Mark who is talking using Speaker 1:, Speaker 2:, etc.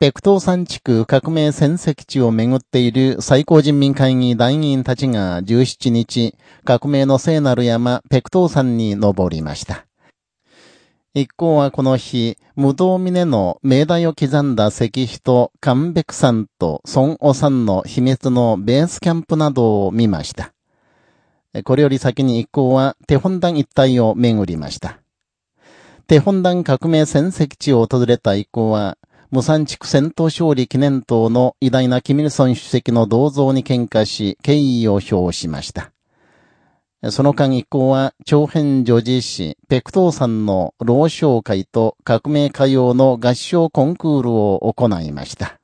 Speaker 1: 北東山地区革命戦績地をめぐっている最高人民会議団員たちが17日、革命の聖なる山、北東山に登りました。一行はこの日、無道峰の命題を刻んだ石碑と神北山と孫オ山の秘密のベースキャンプなどを見ました。これより先に一行は手本団一帯を巡りました。手本団革命戦績地を訪れた一行は、無産地区戦闘勝利記念塔の偉大なキミルソン主席の銅像に喧嘩し、敬意を表しました。その間一行は、長編女児誌、ペクトーさんの老少会と革命歌謡の合唱コンクールを行いました。